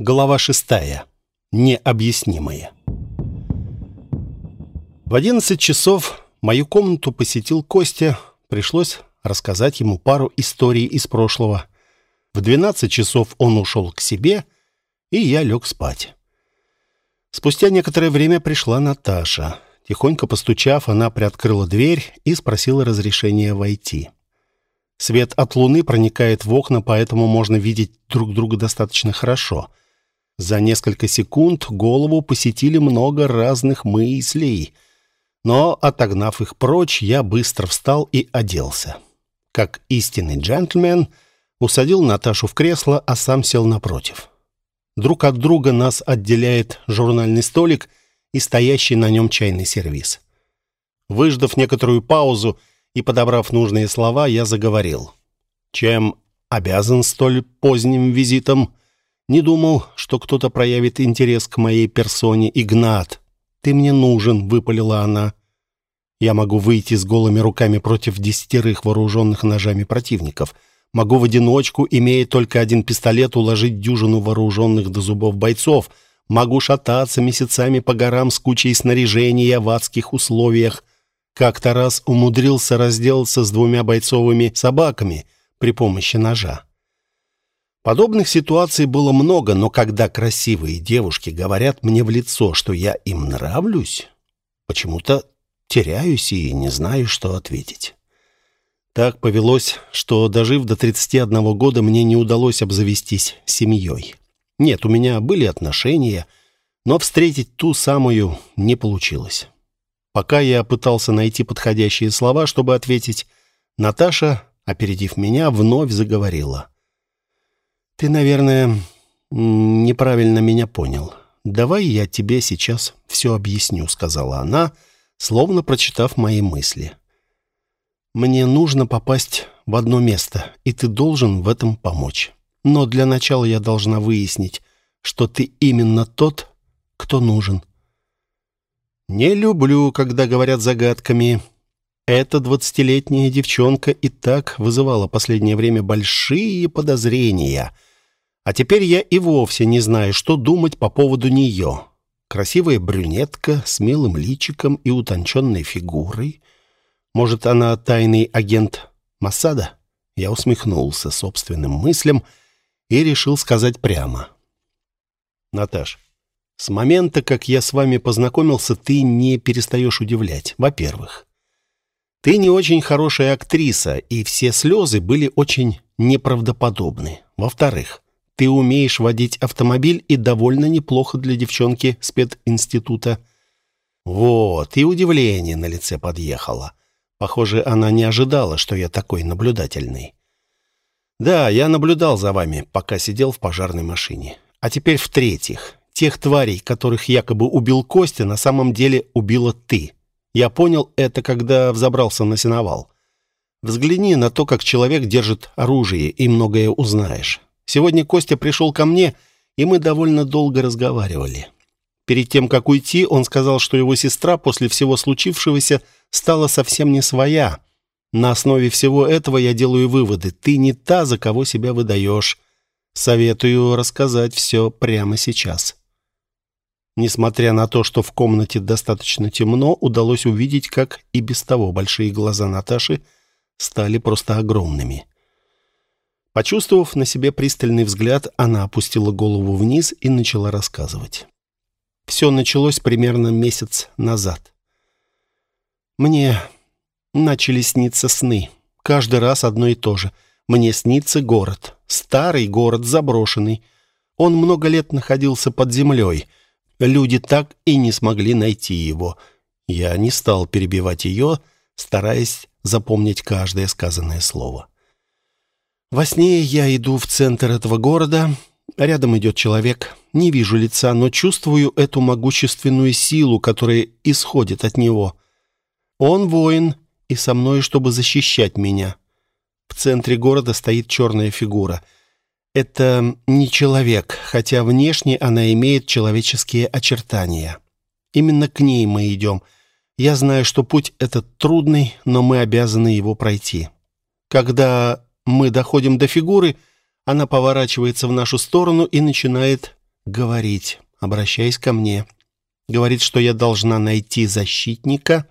Глава шестая. Необъяснимое. В одиннадцать часов мою комнату посетил Костя. Пришлось рассказать ему пару историй из прошлого. В двенадцать часов он ушел к себе, и я лег спать. Спустя некоторое время пришла Наташа. Тихонько постучав, она приоткрыла дверь и спросила разрешения войти. Свет от луны проникает в окна, поэтому можно видеть друг друга достаточно хорошо. За несколько секунд голову посетили много разных мыслей — но, отогнав их прочь, я быстро встал и оделся. Как истинный джентльмен, усадил Наташу в кресло, а сам сел напротив. Друг от друга нас отделяет журнальный столик и стоящий на нем чайный сервиз. Выждав некоторую паузу и подобрав нужные слова, я заговорил. «Чем обязан столь поздним визитом?» Не думал, что кто-то проявит интерес к моей персоне. «Игнат, ты мне нужен», — выпалила она. Я могу выйти с голыми руками против десятерых вооруженных ножами противников. Могу в одиночку, имея только один пистолет, уложить дюжину вооруженных до зубов бойцов. Могу шататься месяцами по горам с кучей снаряжения в адских условиях. Как-то раз умудрился разделаться с двумя бойцовыми собаками при помощи ножа. Подобных ситуаций было много, но когда красивые девушки говорят мне в лицо, что я им нравлюсь, почему-то теряюсь и не знаю, что ответить. Так повелось, что, дожив до 31 года, мне не удалось обзавестись семьей. Нет, у меня были отношения, но встретить ту самую не получилось. Пока я пытался найти подходящие слова, чтобы ответить, Наташа, опередив меня, вновь заговорила. «Ты, наверное, неправильно меня понял. Давай я тебе сейчас все объясню», — сказала она, — словно прочитав мои мысли. «Мне нужно попасть в одно место, и ты должен в этом помочь. Но для начала я должна выяснить, что ты именно тот, кто нужен». «Не люблю, когда говорят загадками», эта двадцатилетняя девчонка и так вызывала последнее время большие подозрения. А теперь я и вовсе не знаю, что думать по поводу нее. Красивая брюнетка с милым личиком и утонченной фигурой. Может, она тайный агент Масада? Я усмехнулся собственным мыслям и решил сказать прямо. «Наташ, с момента, как я с вами познакомился, ты не перестаешь удивлять. Во-первых, ты не очень хорошая актриса, и все слезы были очень неправдоподобны. Во-вторых, ты умеешь водить автомобиль и довольно неплохо для девчонки с пединститута. Вот, и удивление на лице подъехало. Похоже, она не ожидала, что я такой наблюдательный. Да, я наблюдал за вами, пока сидел в пожарной машине. А теперь в-третьих, тех тварей, которых якобы убил Костя, на самом деле убила ты. Я понял это, когда взобрался на сеновал. Взгляни на то, как человек держит оружие, и многое узнаешь. Сегодня Костя пришел ко мне, и мы довольно долго разговаривали. Перед тем, как уйти, он сказал, что его сестра после всего случившегося стала совсем не своя. На основе всего этого я делаю выводы. Ты не та, за кого себя выдаешь. Советую рассказать все прямо сейчас. Несмотря на то, что в комнате достаточно темно, удалось увидеть, как и без того большие глаза Наташи стали просто огромными. Почувствовав на себе пристальный взгляд, она опустила голову вниз и начала рассказывать. Все началось примерно месяц назад. Мне начали сниться сны. Каждый раз одно и то же. Мне снится город. Старый город, заброшенный. Он много лет находился под землей. Люди так и не смогли найти его. Я не стал перебивать ее, стараясь запомнить каждое сказанное слово. Во сне я иду в центр этого города. Рядом идет человек. Не вижу лица, но чувствую эту могущественную силу, которая исходит от него. Он воин и со мной, чтобы защищать меня. В центре города стоит черная фигура. Это не человек, хотя внешне она имеет человеческие очертания. Именно к ней мы идем. Я знаю, что путь этот трудный, но мы обязаны его пройти. Когда мы доходим до фигуры, она поворачивается в нашу сторону и начинает говорить, обращаясь ко мне. Говорит, что я должна найти защитника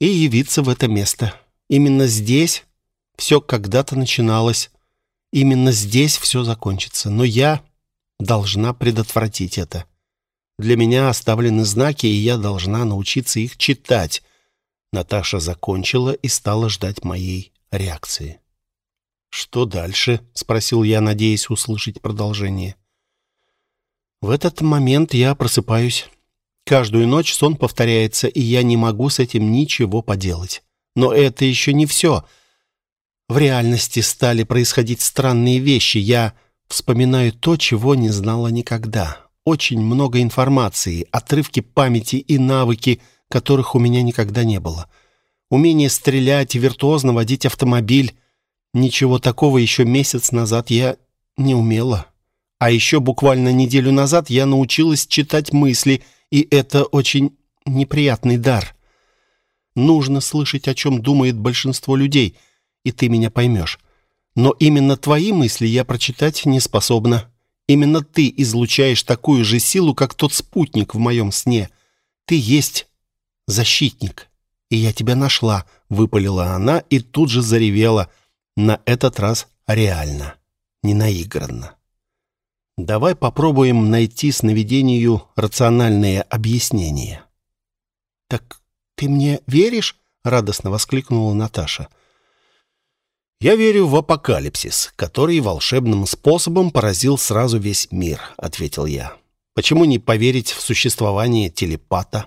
и явиться в это место. Именно здесь все когда-то начиналось. Именно здесь все закончится. Но я должна предотвратить это. Для меня оставлены знаки, и я должна научиться их читать. Наташа закончила и стала ждать моей реакции. «Что дальше?» — спросил я, надеясь услышать продолжение. В этот момент я просыпаюсь. Каждую ночь сон повторяется, и я не могу с этим ничего поделать. Но это еще не все. В реальности стали происходить странные вещи. Я вспоминаю то, чего не знала никогда. Очень много информации, отрывки памяти и навыки, которых у меня никогда не было. Умение стрелять виртуозно водить автомобиль. Ничего такого еще месяц назад я не умела. А еще буквально неделю назад я научилась читать мысли, и это очень неприятный дар. Нужно слышать, о чем думает большинство людей, и ты меня поймешь. Но именно твои мысли я прочитать не способна. Именно ты излучаешь такую же силу, как тот спутник в моем сне. Ты есть защитник. И я тебя нашла, выпалила она и тут же заревела. На этот раз реально, не наигранно. Давай попробуем найти сновидению рациональное объяснение. Так ты мне веришь? радостно воскликнула Наташа. Я верю в апокалипсис, который волшебным способом поразил сразу весь мир, ответил я. Почему не поверить в существование телепата?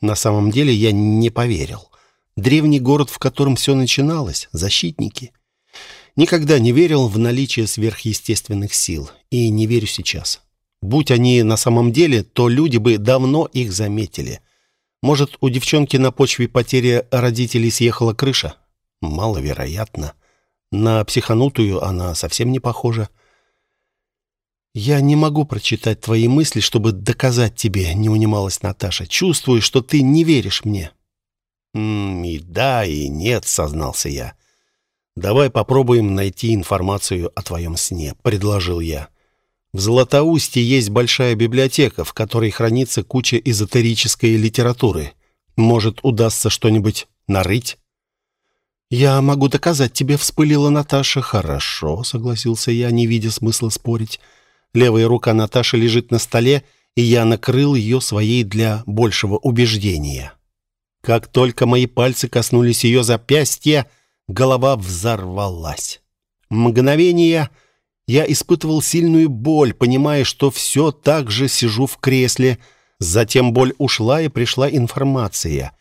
На самом деле я не поверил. Древний город, в котором все начиналось, защитники. Никогда не верил в наличие сверхъестественных сил и не верю сейчас. Будь они на самом деле, то люди бы давно их заметили. Может, у девчонки на почве потери родителей съехала крыша? Маловероятно. На психанутую она совсем не похожа. «Я не могу прочитать твои мысли, чтобы доказать тебе», — не унималась Наташа. «Чувствую, что ты не веришь мне». «М -м, «И да, и нет», — сознался я. «Давай попробуем найти информацию о твоем сне», — предложил я. «В Златоусте есть большая библиотека, в которой хранится куча эзотерической литературы. Может, удастся что-нибудь нарыть?» «Я могу доказать тебе», — вспылила Наташа. «Хорошо», — согласился я, не видя смысла спорить. Левая рука Наташи лежит на столе, и я накрыл ее своей для большего убеждения. Как только мои пальцы коснулись ее запястья, голова взорвалась. Мгновение я испытывал сильную боль, понимая, что все так же сижу в кресле. Затем боль ушла, и пришла информация.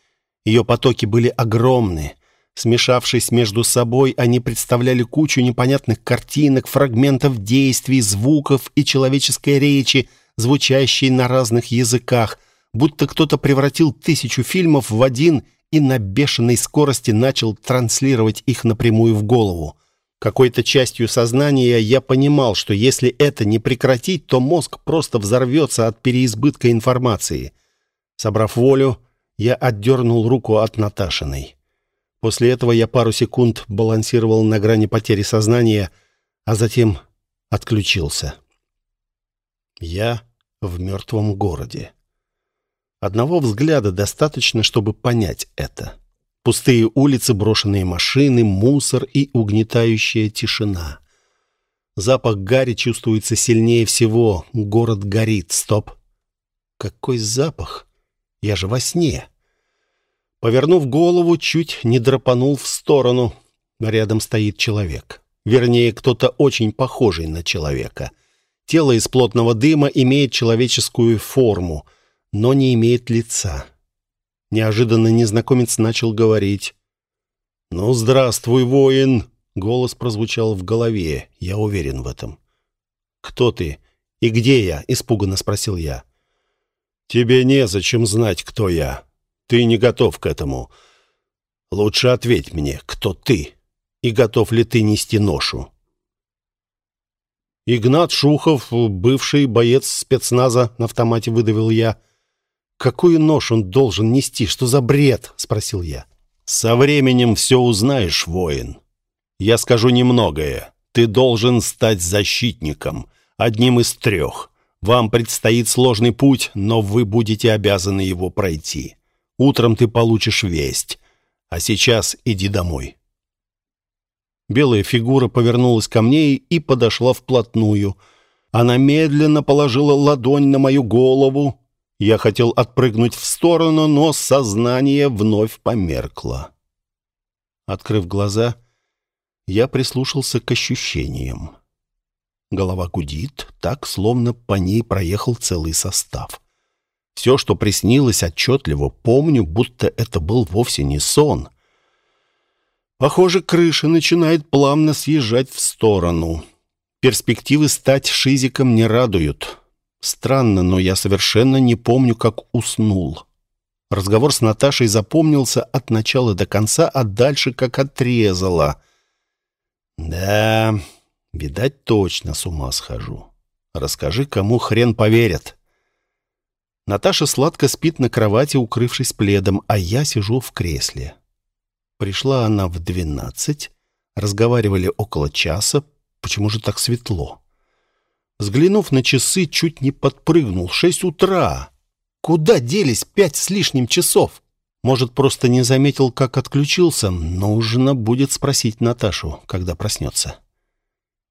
Ее потоки были огромны. Смешавшись между собой, они представляли кучу непонятных картинок, фрагментов действий, звуков и человеческой речи, звучащей на разных языках, будто кто-то превратил тысячу фильмов в один и на бешеной скорости начал транслировать их напрямую в голову. Какой-то частью сознания я понимал, что если это не прекратить, то мозг просто взорвется от переизбытка информации. Собрав волю, я отдернул руку от Наташиной. После этого я пару секунд балансировал на грани потери сознания, а затем отключился. Я в мертвом городе. Одного взгляда достаточно, чтобы понять это. Пустые улицы, брошенные машины, мусор и угнетающая тишина. Запах гари чувствуется сильнее всего. Город горит. Стоп. Какой запах? Я же во сне. Повернув голову, чуть не драпанул в сторону. Рядом стоит человек. Вернее, кто-то очень похожий на человека. Тело из плотного дыма имеет человеческую форму — но не имеет лица. Неожиданно незнакомец начал говорить. «Ну, здравствуй, воин!» Голос прозвучал в голове, я уверен в этом. «Кто ты? И где я?» — испуганно спросил я. «Тебе незачем знать, кто я. Ты не готов к этому. Лучше ответь мне, кто ты, и готов ли ты нести ношу?» «Игнат Шухов, бывший боец спецназа», — на автомате выдавил я. «Какую нож он должен нести? Что за бред?» — спросил я. «Со временем все узнаешь, воин. Я скажу немногое. Ты должен стать защитником, одним из трех. Вам предстоит сложный путь, но вы будете обязаны его пройти. Утром ты получишь весть. А сейчас иди домой». Белая фигура повернулась ко мне и подошла вплотную. Она медленно положила ладонь на мою голову. Я хотел отпрыгнуть в сторону, но сознание вновь померкло. Открыв глаза, я прислушался к ощущениям. Голова гудит, так, словно по ней проехал целый состав. Все, что приснилось, отчетливо помню, будто это был вовсе не сон. Похоже, крыша начинает плавно съезжать в сторону. Перспективы стать шизиком не радуют. Странно, но я совершенно не помню, как уснул. Разговор с Наташей запомнился от начала до конца, а дальше как отрезало. Да, видать, точно с ума схожу. Расскажи, кому хрен поверят. Наташа сладко спит на кровати, укрывшись пледом, а я сижу в кресле. Пришла она в двенадцать, разговаривали около часа. Почему же так светло? Взглянув на часы, чуть не подпрыгнул. Шесть утра. Куда делись пять с лишним часов? Может, просто не заметил, как отключился? Нужно будет спросить Наташу, когда проснется.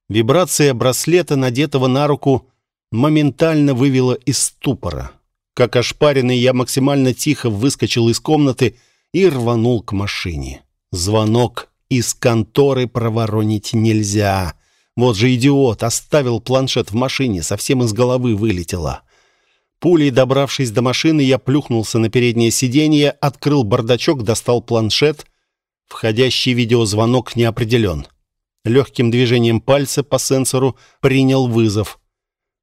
Вибрация браслета, надетого на руку, моментально вывела из ступора. Как ошпаренный, я максимально тихо выскочил из комнаты и рванул к машине. Звонок из конторы проворонить нельзя. Вот же идиот, оставил планшет в машине, совсем из головы вылетело. Пулей добравшись до машины, я плюхнулся на переднее сиденье, открыл бардачок, достал планшет. Входящий видеозвонок не определен. Легким движением пальца по сенсору принял вызов.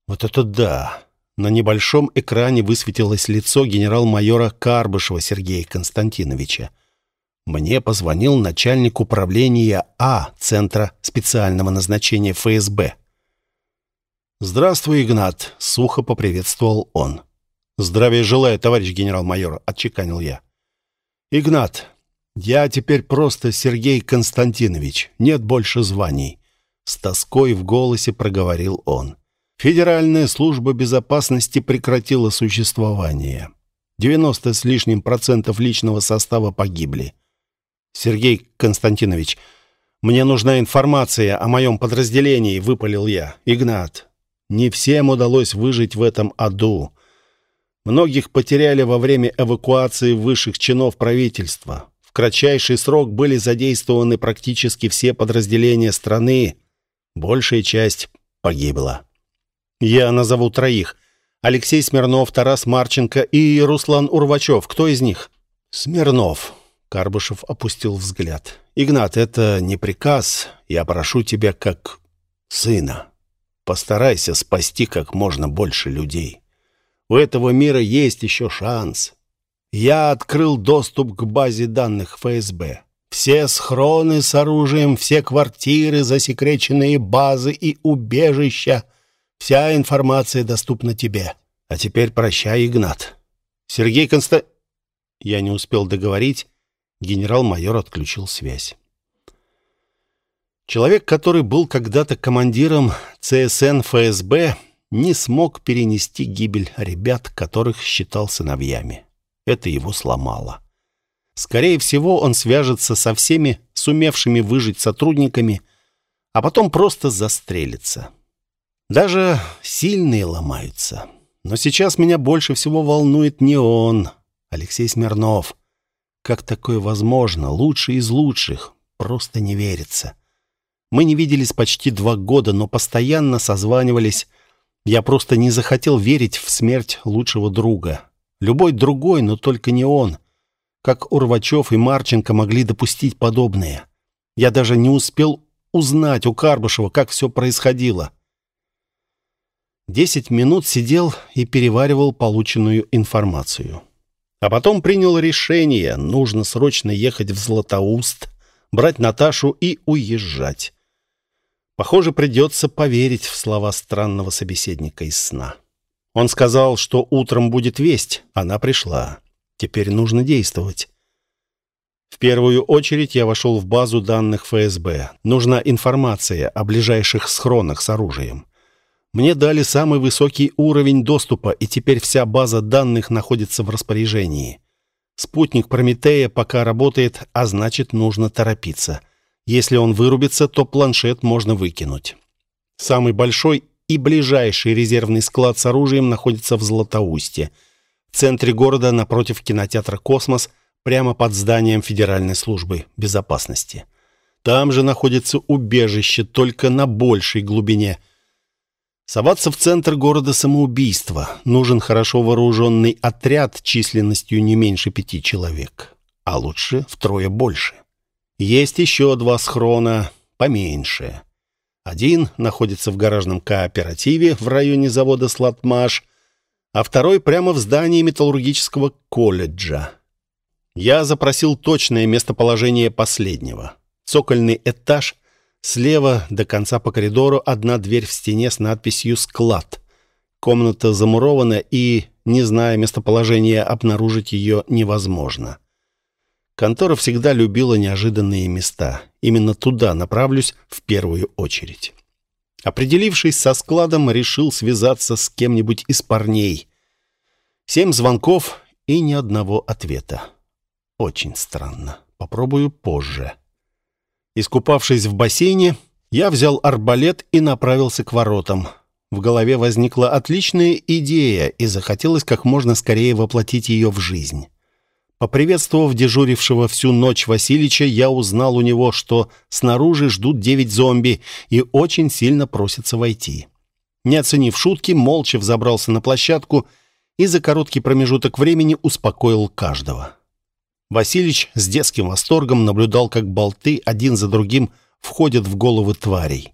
Вот это да! На небольшом экране высветилось лицо генерал-майора Карбышева Сергея Константиновича. Мне позвонил начальник управления А Центра специального назначения ФСБ. «Здравствуй, Игнат», — сухо поприветствовал он. «Здравия желаю, товарищ генерал-майор», — отчеканил я. «Игнат, я теперь просто Сергей Константинович, нет больше званий», — с тоской в голосе проговорил он. Федеральная служба безопасности прекратила существование. 90 с лишним процентов личного состава погибли. Сергей Константинович, мне нужна информация о моем подразделении, выпалил я. Игнат, не всем удалось выжить в этом аду. Многих потеряли во время эвакуации высших чинов правительства. В кратчайший срок были задействованы практически все подразделения страны. Большая часть погибла. Я назову троих. Алексей Смирнов, Тарас Марченко и Руслан Урвачев. Кто из них? Смирнов. Карбышев опустил взгляд. Игнат, это не приказ. Я прошу тебя как сына. Постарайся спасти как можно больше людей. У этого мира есть еще шанс. Я открыл доступ к базе данных ФСБ. Все схроны с оружием, все квартиры, засекреченные базы и убежища Вся информация доступна тебе. А теперь прощай, Игнат. Сергей Конста... Я не успел договорить. Генерал-майор отключил связь. Человек, который был когда-то командиром ЦСН ФСБ, не смог перенести гибель ребят, которых считал сыновьями. Это его сломало. Скорее всего, он свяжется со всеми сумевшими выжить сотрудниками, а потом просто застрелится. Даже сильные ломаются. Но сейчас меня больше всего волнует не он, Алексей Смирнов. Как такое возможно? Лучший из лучших. Просто не верится. Мы не виделись почти два года, но постоянно созванивались. Я просто не захотел верить в смерть лучшего друга. Любой другой, но только не он. Как Урвачев и Марченко могли допустить подобное? Я даже не успел узнать у Карбышева, как все происходило. Десять минут сидел и переваривал полученную информацию. А потом принял решение, нужно срочно ехать в Златоуст, брать Наташу и уезжать. Похоже, придется поверить в слова странного собеседника из сна. Он сказал, что утром будет весть. Она пришла. Теперь нужно действовать. В первую очередь я вошел в базу данных ФСБ. Нужна информация о ближайших схронах с оружием. Мне дали самый высокий уровень доступа, и теперь вся база данных находится в распоряжении. Спутник Прометея пока работает, а значит, нужно торопиться. Если он вырубится, то планшет можно выкинуть. Самый большой и ближайший резервный склад с оружием находится в Златоусте. В центре города, напротив кинотеатра «Космос», прямо под зданием Федеральной службы безопасности. Там же находится убежище, только на большей глубине. Соваться в центр города самоубийство. Нужен хорошо вооруженный отряд численностью не меньше пяти человек. А лучше втрое больше. Есть еще два схрона, поменьше. Один находится в гаражном кооперативе в районе завода «Слатмаш», а второй прямо в здании металлургического колледжа. Я запросил точное местоположение последнего. Цокольный этаж, слева до конца по коридору одна дверь в стене с надписью «Склад». Комната замурована, и, не зная местоположения, обнаружить ее невозможно. Контора всегда любила неожиданные места. Именно туда направлюсь в первую очередь. Определившись со складом, решил связаться с кем-нибудь из парней. Семь звонков и ни одного ответа. Очень странно. Попробую позже. Искупавшись в бассейне, я взял арбалет и направился к воротам. В голове возникла отличная идея, и захотелось как можно скорее воплотить ее в жизнь. Поприветствовав дежурившего всю ночь Васильича, я узнал у него, что снаружи ждут девять зомби и очень сильно просятся войти. Не оценив шутки, молча взобрался на площадку и за короткий промежуток времени успокоил каждого. Василич с детским восторгом наблюдал, как болты один за другим входят в головы тварей.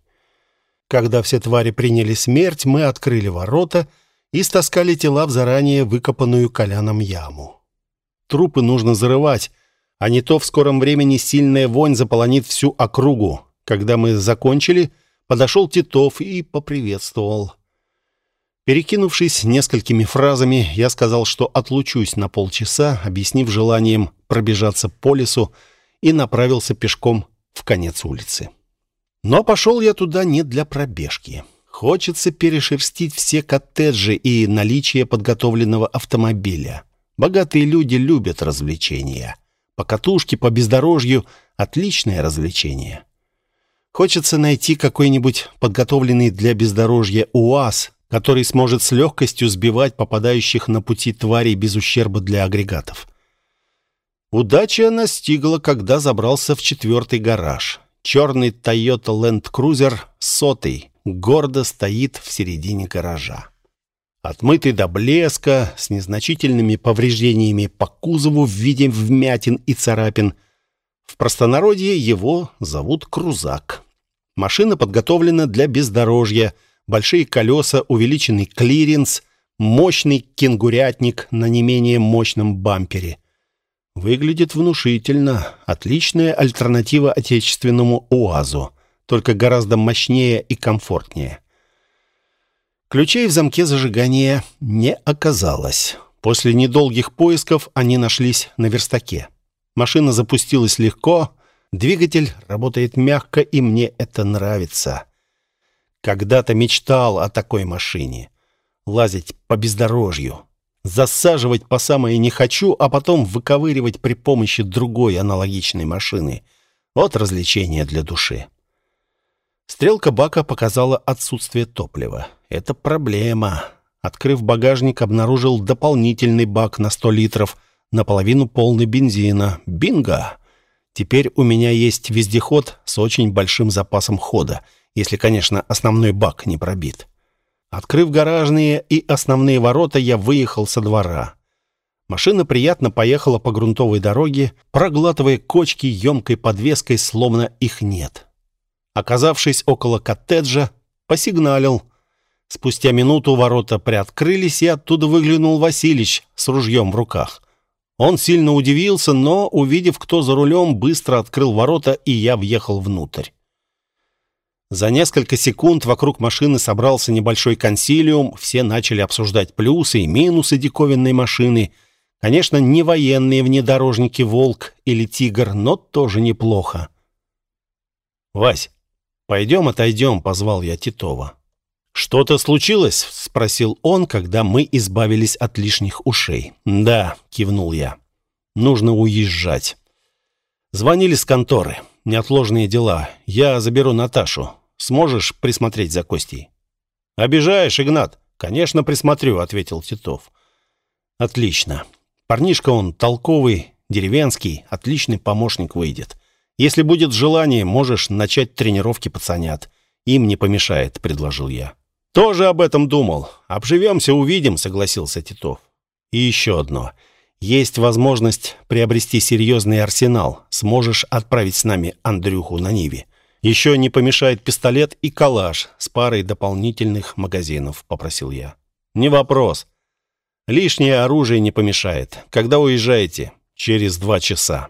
Когда все твари приняли смерть, мы открыли ворота и стаскали тела в заранее выкопанную коляном яму. Трупы нужно зарывать, а не то в скором времени сильная вонь заполонит всю округу. Когда мы закончили, подошел Титов и поприветствовал. Перекинувшись несколькими фразами, я сказал, что отлучусь на полчаса, объяснив желанием пробежаться по лесу, и направился пешком в конец улицы. Но пошел я туда не для пробежки. Хочется перешерстить все коттеджи и наличие подготовленного автомобиля. Богатые люди любят развлечения. Покатушки по бездорожью — отличное развлечение. Хочется найти какой-нибудь подготовленный для бездорожья УАЗ, который сможет с легкостью сбивать попадающих на пути тварей без ущерба для агрегатов. Удача настигла, когда забрался в четвертый гараж. Черный Toyota Land Cruiser сотый гордо стоит в середине гаража. Отмытый до блеска, с незначительными повреждениями по кузову в виде вмятин и царапин. В простонародье его зовут Крузак. Машина подготовлена для бездорожья, большие колеса, увеличенный клиренс, мощный кенгурятник на не менее мощном бампере. Выглядит внушительно. Отличная альтернатива отечественному УАЗу, только гораздо мощнее и комфортнее. Ключей в замке зажигания не оказалось. После недолгих поисков они нашлись на верстаке. Машина запустилась легко, двигатель работает мягко, и мне это нравится. Когда-то мечтал о такой машине. Лазить по бездорожью, засаживать по самое не хочу, а потом выковыривать при помощи другой аналогичной машины. Вот развлечение для души. Стрелка бака показала отсутствие топлива. Это проблема. Открыв багажник, обнаружил дополнительный бак на 100 литров, наполовину полный бензина. Бинго! Теперь у меня есть вездеход с очень большим запасом хода, если, конечно, основной бак не пробит. Открыв гаражные и основные ворота, я выехал со двора. Машина приятно поехала по грунтовой дороге, проглатывая кочки емкой подвеской, словно их нет. Оказавшись около коттеджа, посигналил. Спустя минуту ворота приоткрылись, и оттуда выглянул Василич с ружьем в руках. Он сильно удивился, но, увидев, кто за рулем, быстро открыл ворота, и я въехал внутрь. За несколько секунд вокруг машины собрался небольшой консилиум, все начали обсуждать плюсы и минусы диковинной машины. Конечно, не военные внедорожники «Волк» или «Тигр», но тоже неплохо. «Вась, «Пойдем отойдем», — позвал я Титова. «Что-то случилось?» — спросил он, когда мы избавились от лишних ушей. «Да», — кивнул я. «Нужно уезжать». Звонили с конторы. Неотложные дела. Я заберу Наташу. Сможешь присмотреть за Костей? «Обижаешь, Игнат?» «Конечно, присмотрю», — ответил Титов. «Отлично. Парнишка он толковый, деревенский, отличный помощник выйдет. Если будет желание, можешь начать тренировки пацанят. Им не помешает», — предложил я. «Тоже об этом думал. Обживемся, увидим», — согласился Титов. «И еще одно. Есть возможность приобрести серьезный арсенал. Сможешь отправить с нами Андрюху на Ниве. Еще не помешает пистолет и калаш с парой дополнительных магазинов», — попросил я. «Не вопрос. Лишнее оружие не помешает. Когда уезжаете?» «Через два часа».